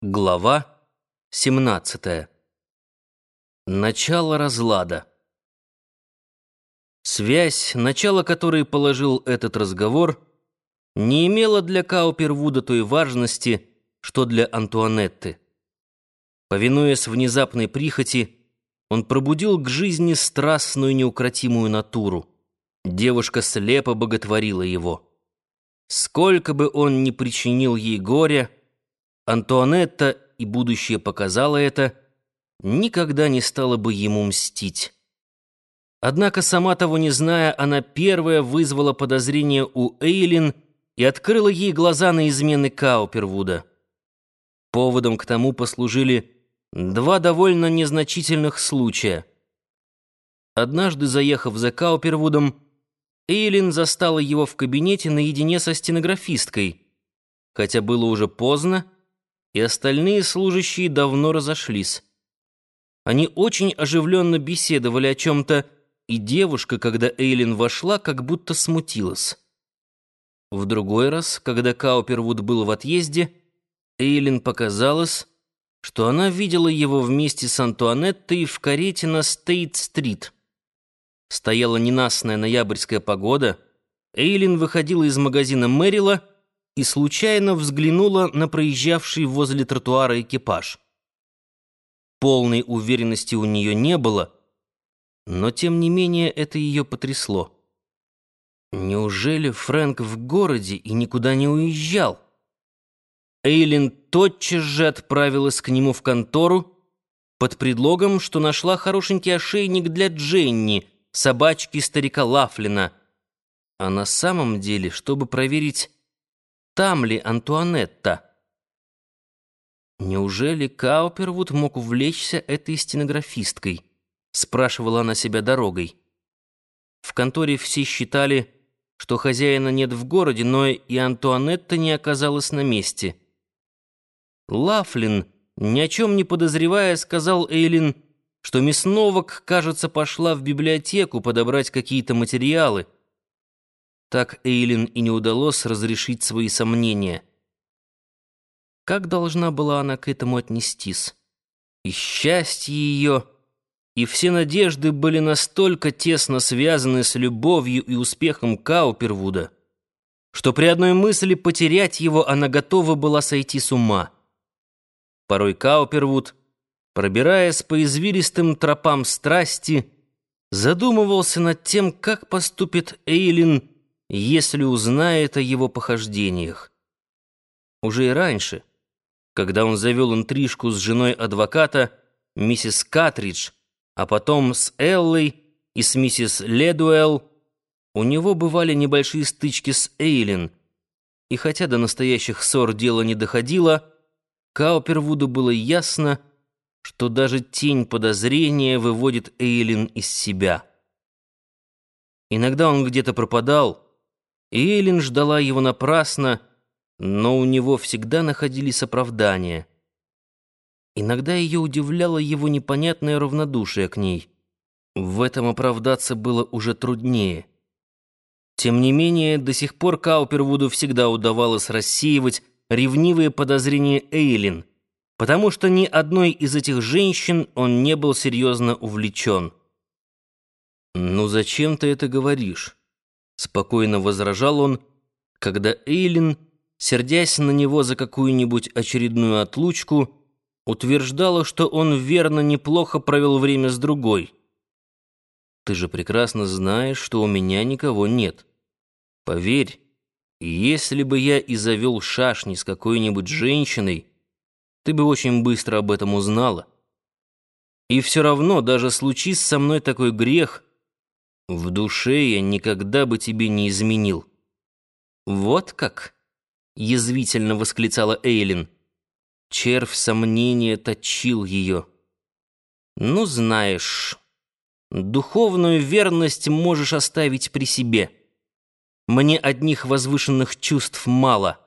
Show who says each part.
Speaker 1: Глава 17. Начало разлада. Связь, начало которой положил этот разговор, не имела для Каупервуда той важности, что для Антуанетты. Повинуясь внезапной прихоти, он пробудил к жизни страстную неукротимую натуру. Девушка слепо боготворила его. Сколько бы он ни причинил ей горя, Антуанетта, и будущее показало это, никогда не стала бы ему мстить. Однако, сама того не зная, она первая вызвала подозрение у Эйлин и открыла ей глаза на измены Каупервуда. Поводом к тому послужили два довольно незначительных случая. Однажды, заехав за Каупервудом, Эйлин застала его в кабинете наедине со стенографисткой. Хотя было уже поздно, и остальные служащие давно разошлись. Они очень оживленно беседовали о чем-то, и девушка, когда Эйлин вошла, как будто смутилась. В другой раз, когда Каупервуд был в отъезде, Эйлин показалось, что она видела его вместе с Антуанеттой в карете на Стейт-стрит. Стояла ненастная ноябрьская погода, Эйлин выходила из магазина Мэрила и случайно взглянула на проезжавший возле тротуара экипаж. Полной уверенности у нее не было, но тем не менее это ее потрясло. Неужели Фрэнк в городе и никуда не уезжал? Эйлин тотчас же отправилась к нему в контору под предлогом, что нашла хорошенький ошейник для Дженни, собачки старика Лафлина, а на самом деле, чтобы проверить, там ли Антуанетта? Неужели Каупервуд мог увлечься этой стенографисткой? Спрашивала она себя дорогой. В конторе все считали, что хозяина нет в городе, но и Антуанетта не оказалась на месте. Лафлин, ни о чем не подозревая, сказал Эйлин, что мисс Новак, кажется, пошла в библиотеку подобрать какие-то материалы — так Эйлин и не удалось разрешить свои сомнения. Как должна была она к этому отнестись? И счастье ее, и все надежды были настолько тесно связаны с любовью и успехом Каупервуда, что при одной мысли потерять его она готова была сойти с ума. Порой Каупервуд, пробираясь по извилистым тропам страсти, задумывался над тем, как поступит Эйлин, если узнает о его похождениях. Уже и раньше, когда он завел интрижку с женой адвоката, миссис Катридж, а потом с Эллой и с миссис Ледуэлл, у него бывали небольшие стычки с Эйлин, и хотя до настоящих ссор дело не доходило, Каупервуду было ясно, что даже тень подозрения выводит Эйлин из себя. Иногда он где-то пропадал, Эйлин ждала его напрасно, но у него всегда находились оправдания. Иногда ее удивляло его непонятное равнодушие к ней. В этом оправдаться было уже труднее. Тем не менее, до сих пор Каупервуду всегда удавалось рассеивать ревнивые подозрения Эйлин, потому что ни одной из этих женщин он не был серьезно увлечен. «Ну зачем ты это говоришь?» Спокойно возражал он, когда Эйлин, сердясь на него за какую-нибудь очередную отлучку, утверждала, что он верно неплохо провел время с другой. «Ты же прекрасно знаешь, что у меня никого нет. Поверь, если бы я и завел шашни с какой-нибудь женщиной, ты бы очень быстро об этом узнала. И все равно, даже случись со мной такой грех — в душе я никогда бы тебе не изменил. Вот как? Язвительно восклицала Эйлин. Червь сомнения точил ее. Ну, знаешь, духовную верность можешь оставить при себе. Мне одних возвышенных чувств мало.